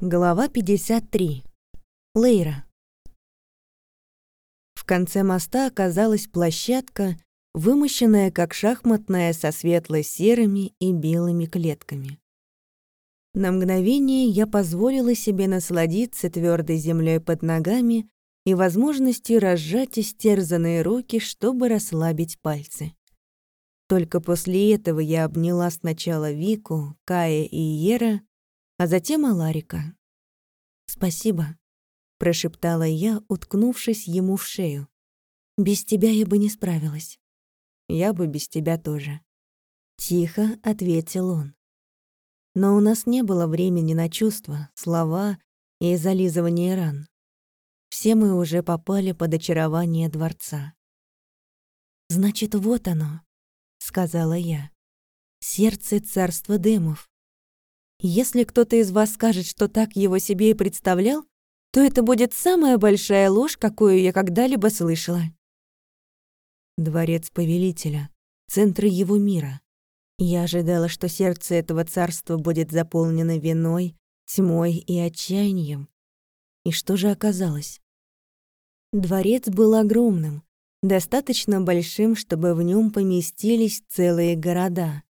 Глава 53. Лейра. В конце моста оказалась площадка, вымощенная как шахматная со светло-серыми и белыми клетками. На мгновение я позволила себе насладиться твердой землей под ногами и возможностью разжать истерзанные руки, чтобы расслабить пальцы. Только после этого я обняла сначала Вику, Кая и Ера, а затем Аларика. «Спасибо», — прошептала я, уткнувшись ему в шею. «Без тебя я бы не справилась». «Я бы без тебя тоже». Тихо ответил он. Но у нас не было времени на чувства, слова и зализывание ран. Все мы уже попали под очарование дворца. «Значит, вот оно», — сказала я. «Сердце царства демов. Если кто-то из вас скажет, что так его себе и представлял, то это будет самая большая ложь, какую я когда-либо слышала. Дворец повелителя, центр его мира. Я ожидала, что сердце этого царства будет заполнено виной, тьмой и отчаянием. И что же оказалось? Дворец был огромным, достаточно большим, чтобы в нем поместились целые города.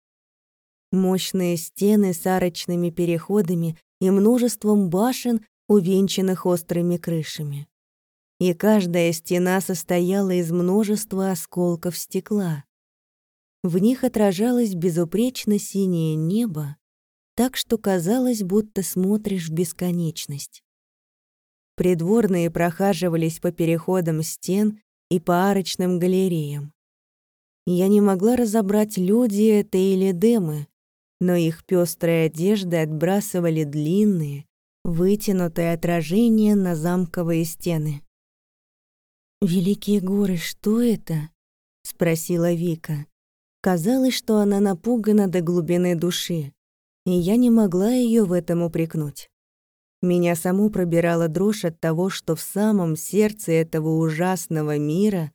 Мощные стены с арочными переходами и множеством башен, увенчанных острыми крышами. И каждая стена состояла из множества осколков стекла. В них отражалось безупречно синее небо, так что казалось, будто смотришь в бесконечность. Придворные прохаживались по переходам стен и по арочным галереям. Я не могла разобрать, люди это или демы, но их пестрые одежды отбрасывали длинные, вытянутые отражения на замковые стены. «Великие горы, что это?» — спросила Вика. Казалось, что она напугана до глубины души, и я не могла ее в этом упрекнуть. Меня саму пробирала дрожь от того, что в самом сердце этого ужасного мира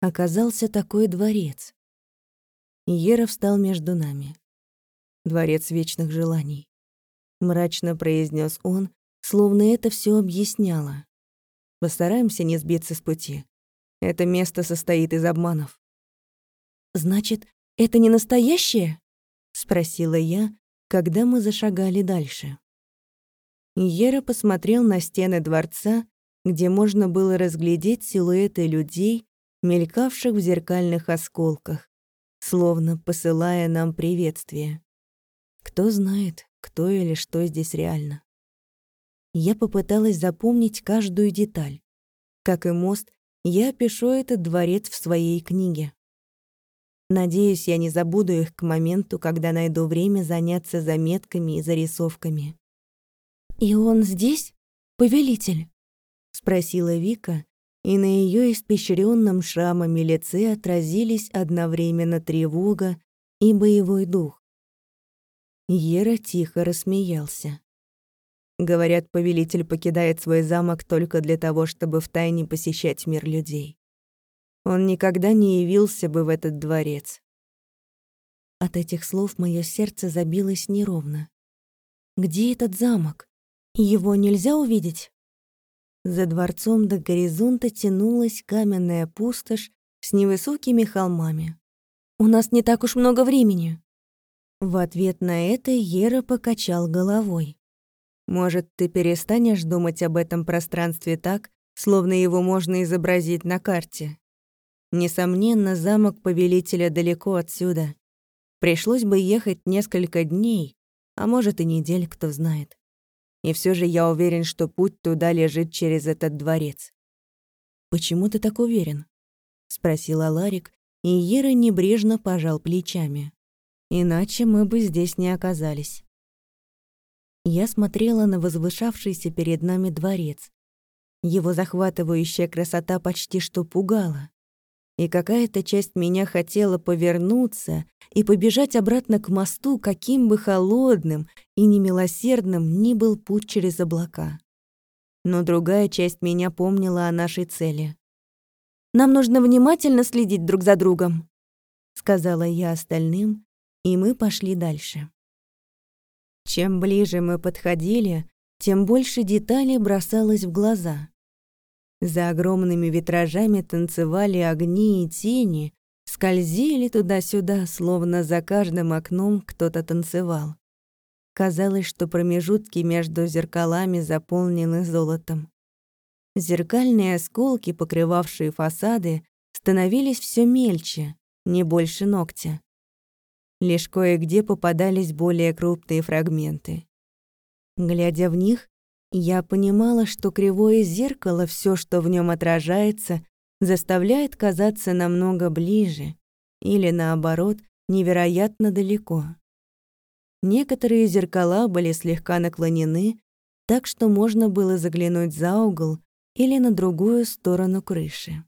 оказался такой дворец. Ера встал между нами. Дворец вечных желаний. Мрачно произнес он, словно это все объясняло. Постараемся не сбиться с пути. Это место состоит из обманов. Значит, это не настоящее? спросила я, когда мы зашагали дальше. Ера посмотрел на стены дворца, где можно было разглядеть силуэты людей, мелькавших в зеркальных осколках, словно посылая нам приветствие. Кто знает, кто или что здесь реально. Я попыталась запомнить каждую деталь. Как и мост, я опишу этот дворец в своей книге. Надеюсь, я не забуду их к моменту, когда найду время заняться заметками и зарисовками. «И он здесь, повелитель?» — спросила Вика, и на ее испещренном шрамами лице отразились одновременно тревога и боевой дух. Ера тихо рассмеялся. Говорят, повелитель покидает свой замок только для того, чтобы втайне посещать мир людей. Он никогда не явился бы в этот дворец. От этих слов мое сердце забилось неровно. Где этот замок? Его нельзя увидеть? За дворцом до горизонта тянулась каменная пустошь с невысокими холмами. У нас не так уж много времени. В ответ на это Ера покачал головой. «Может, ты перестанешь думать об этом пространстве так, словно его можно изобразить на карте? Несомненно, замок Повелителя далеко отсюда. Пришлось бы ехать несколько дней, а может и недель, кто знает. И все же я уверен, что путь туда лежит через этот дворец». «Почему ты так уверен?» — спросил Аларик, и Ера небрежно пожал плечами. Иначе мы бы здесь не оказались. Я смотрела на возвышавшийся перед нами дворец. Его захватывающая красота почти что пугала. И какая-то часть меня хотела повернуться и побежать обратно к мосту, каким бы холодным и немилосердным ни был путь через облака. Но другая часть меня помнила о нашей цели. «Нам нужно внимательно следить друг за другом», — сказала я остальным, и мы пошли дальше. Чем ближе мы подходили, тем больше деталей бросалось в глаза. За огромными витражами танцевали огни и тени, скользили туда-сюда, словно за каждым окном кто-то танцевал. Казалось, что промежутки между зеркалами заполнены золотом. Зеркальные осколки, покрывавшие фасады, становились все мельче, не больше ногтя. Лишь кое-где попадались более крупные фрагменты. Глядя в них, я понимала, что кривое зеркало, все, что в нем отражается, заставляет казаться намного ближе или, наоборот, невероятно далеко. Некоторые зеркала были слегка наклонены, так что можно было заглянуть за угол или на другую сторону крыши.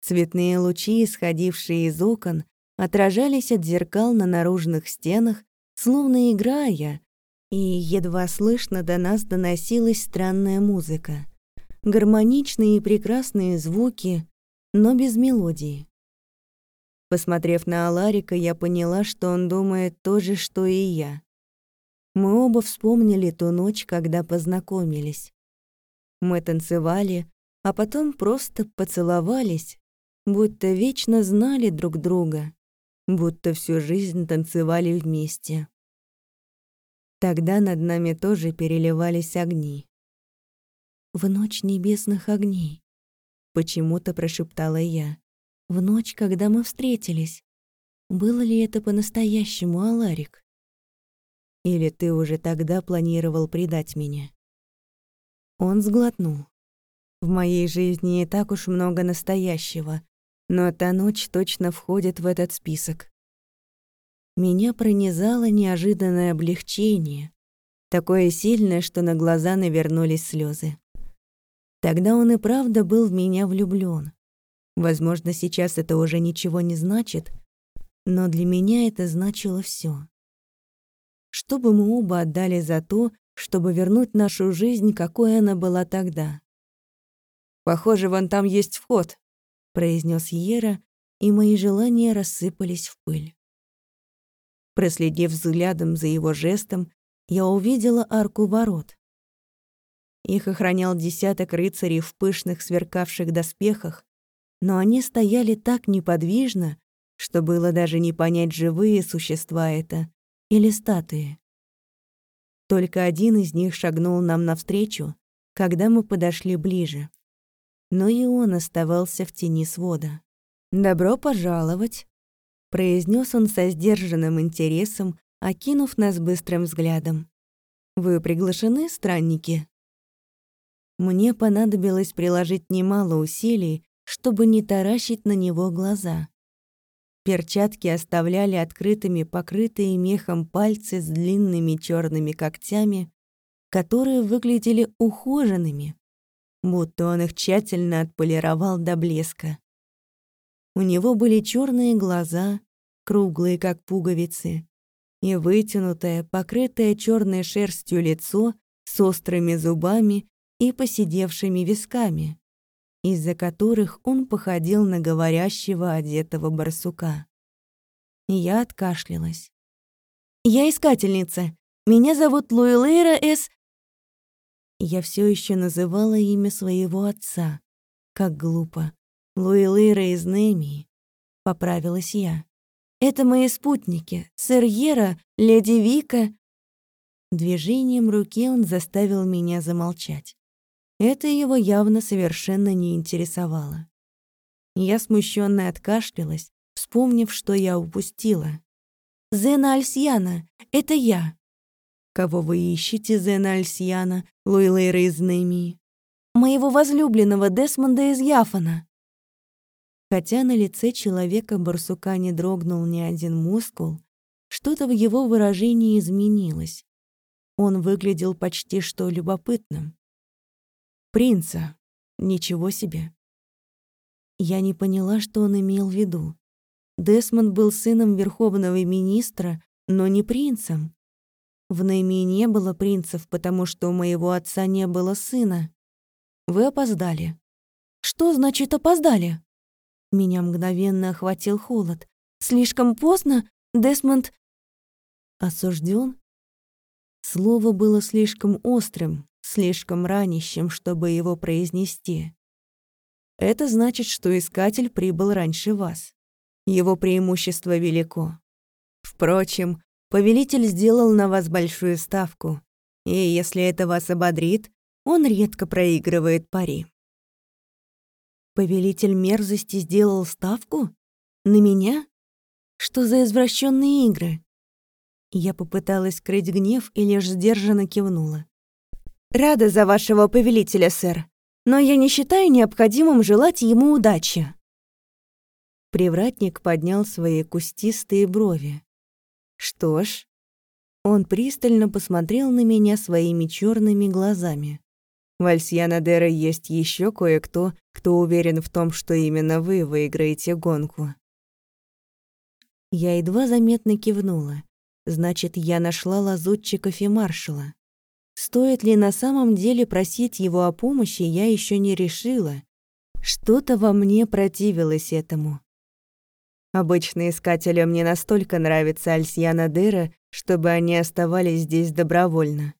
Цветные лучи, исходившие из окон, отражались от зеркал на наружных стенах, словно играя, и едва слышно до нас доносилась странная музыка. Гармоничные и прекрасные звуки, но без мелодии. Посмотрев на Аларика, я поняла, что он думает то же, что и я. Мы оба вспомнили ту ночь, когда познакомились. Мы танцевали, а потом просто поцеловались, будто вечно знали друг друга, будто всю жизнь танцевали вместе. Тогда над нами тоже переливались огни. «В ночь небесных огней», — почему-то прошептала я в ночь, когда мы встретились. Было ли это по-настоящему, Аларик? Или ты уже тогда планировал предать меня? Он сглотнул. В моей жизни не так уж много настоящего, но та ночь точно входит в этот список. Меня пронизало неожиданное облегчение, такое сильное, что на глаза навернулись слезы. Тогда он и правда был в меня влюблён. Возможно, сейчас это уже ничего не значит, но для меня это значило все. Что бы мы оба отдали за то, чтобы вернуть нашу жизнь, какой она была тогда? «Похоже, вон там есть вход», — произнес Ера, и мои желания рассыпались в пыль. Проследив взглядом за его жестом, я увидела арку ворот. Их охранял десяток рыцарей в пышных сверкавших доспехах, но они стояли так неподвижно, что было даже не понять, живые существа это или статуи. Только один из них шагнул нам навстречу, когда мы подошли ближе. Но и он оставался в тени свода. «Добро пожаловать», — произнес он со сдержанным интересом, окинув нас быстрым взглядом. «Вы приглашены, странники?» Мне понадобилось приложить немало усилий, чтобы не таращить на него глаза. Перчатки оставляли открытыми покрытые мехом пальцы с длинными черными когтями, которые выглядели ухоженными, будто он их тщательно отполировал до блеска. У него были черные глаза, круглые, как пуговицы, и вытянутое, покрытое черной шерстью лицо с острыми зубами и посидевшими висками из-за которых он походил на говорящего одетого барсука. Я откашлялась. «Я искательница. Меня зовут Луэлейра С...» Я все еще называла имя своего отца. Как глупо. Луэлейра из Немии. Поправилась я. «Это мои спутники. Сэр Ера, леди Вика...» Движением руки он заставил меня замолчать. Это его явно совершенно не интересовало. Я смущенно откашлялась, вспомнив, что я упустила. «Зена Альсьяна, это я!» «Кого вы ищете, Зена Альсьяна, Луилейра из Немии?» «Моего возлюбленного Десмонда из Яфана!» Хотя на лице человека-барсука не дрогнул ни один мускул, что-то в его выражении изменилось. Он выглядел почти что любопытным. Принца. Ничего себе. Я не поняла, что он имел в виду. Десмонд был сыном верховного министра, но не принцем. В Найме не было принцев, потому что у моего отца не было сына. Вы опоздали. Что значит опоздали? Меня мгновенно охватил холод. Слишком поздно, Десмонд... Осужден? Слово было слишком острым, слишком ранящим, чтобы его произнести. Это значит, что искатель прибыл раньше вас. Его преимущество велико. Впрочем, повелитель сделал на вас большую ставку, и если это вас ободрит, он редко проигрывает пари. Повелитель мерзости сделал ставку? На меня? Что за извращенные игры? Я попыталась скрыть гнев и лишь сдержанно кивнула. «Рада за вашего повелителя, сэр, но я не считаю необходимым желать ему удачи». Привратник поднял свои кустистые брови. «Что ж...» Он пристально посмотрел на меня своими черными глазами. В Альсьяна есть еще кое-кто, кто уверен в том, что именно вы выиграете гонку. Я едва заметно кивнула. Значит, я нашла лазутчиков и маршала. Стоит ли на самом деле просить его о помощи, я еще не решила. Что-то во мне противилось этому. Обычно искателям не настолько нравится Альсьяна Дера, чтобы они оставались здесь добровольно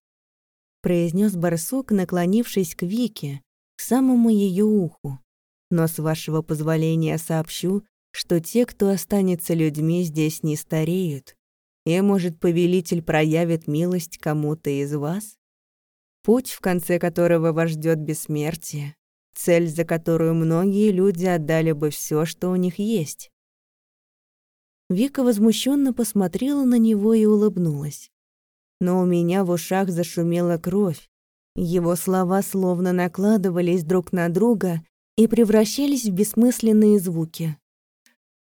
произнес барсук, наклонившись к Вике, к самому ее уху. Но с вашего позволения сообщу, что те, кто останется людьми, здесь не стареют. И, может, повелитель проявит милость кому-то из вас? Путь, в конце которого вас ждет бессмертие, цель, за которую многие люди отдали бы все, что у них есть. Вика возмущенно посмотрела на него и улыбнулась но у меня в ушах зашумела кровь. Его слова словно накладывались друг на друга и превращались в бессмысленные звуки.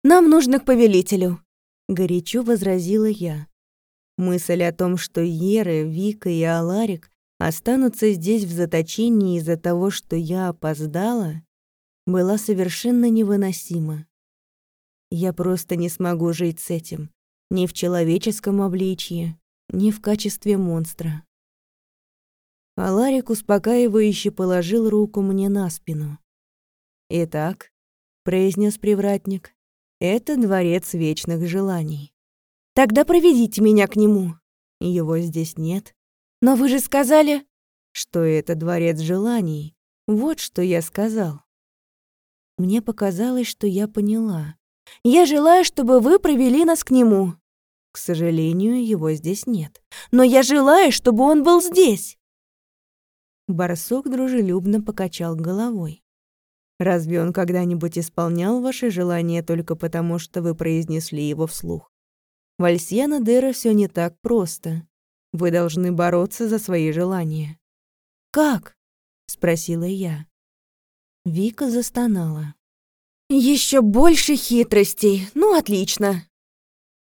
«Нам нужно к повелителю», — горячо возразила я. Мысль о том, что Еры, Вика и Аларик останутся здесь в заточении из-за того, что я опоздала, была совершенно невыносима. Я просто не смогу жить с этим, ни в человеческом обличье, не в качестве монстра. Аларик успокаивающе положил руку мне на спину. «Итак», — произнес привратник, — «это дворец вечных желаний». «Тогда проведите меня к нему». «Его здесь нет». «Но вы же сказали...» «Что это дворец желаний. Вот что я сказал». Мне показалось, что я поняла. «Я желаю, чтобы вы провели нас к нему». К сожалению, его здесь нет. Но я желаю, чтобы он был здесь. Барсук дружелюбно покачал головой. Разве он когда-нибудь исполнял ваши желания только потому, что вы произнесли его вслух? В Альсьяна Дера все не так просто. Вы должны бороться за свои желания. «Как?» — спросила я. Вика застонала. Еще больше хитростей. Ну, отлично.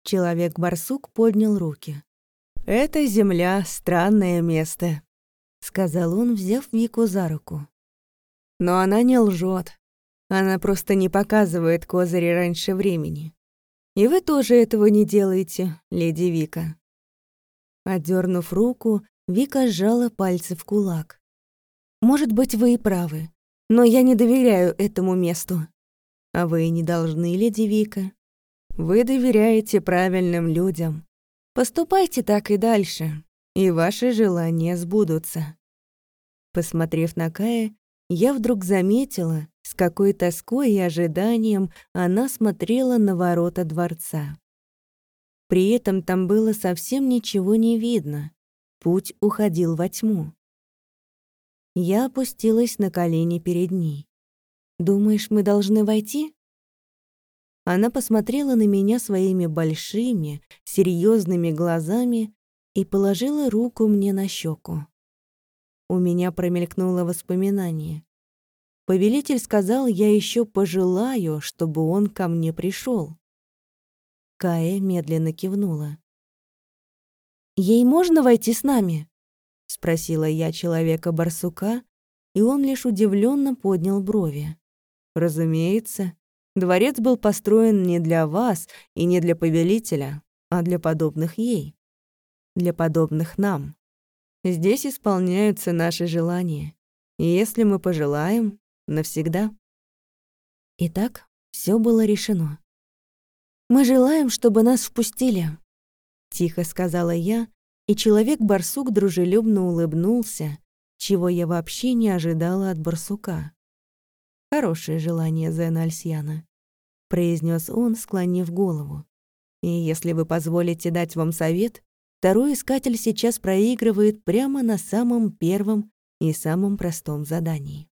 Человек-барсук поднял руки. «Эта земля — странное место», — сказал он, взяв Вику за руку. «Но она не лжет. Она просто не показывает козыри раньше времени. И вы тоже этого не делаете, леди Вика». Отдернув руку, Вика сжала пальцы в кулак. «Может быть, вы и правы, но я не доверяю этому месту». «А вы не должны, леди Вика. Вы доверяете правильным людям. Поступайте так и дальше, и ваши желания сбудутся. Посмотрев на Кая, я вдруг заметила, с какой тоской и ожиданием она смотрела на ворота дворца. При этом там было совсем ничего не видно. Путь уходил во тьму. Я опустилась на колени перед ней. «Думаешь, мы должны войти?» Она посмотрела на меня своими большими, серьезными глазами и положила руку мне на щеку. У меня промелькнуло воспоминание. Повелитель сказал, я еще пожелаю, чтобы он ко мне пришел. Кая медленно кивнула. «Ей можно войти с нами?» — спросила я человека-барсука, и он лишь удивленно поднял брови. «Разумеется», Дворец был построен не для вас и не для повелителя, а для подобных ей, для подобных нам. Здесь исполняются наши желания, и если мы пожелаем, навсегда. Итак, все было решено. «Мы желаем, чтобы нас впустили», — тихо сказала я, И человек-барсук дружелюбно улыбнулся, чего я вообще не ожидала от барсука. «Хорошее желание, Зена Альсьяна», — произнес он, склонив голову. «И если вы позволите дать вам совет, второй искатель сейчас проигрывает прямо на самом первом и самом простом задании».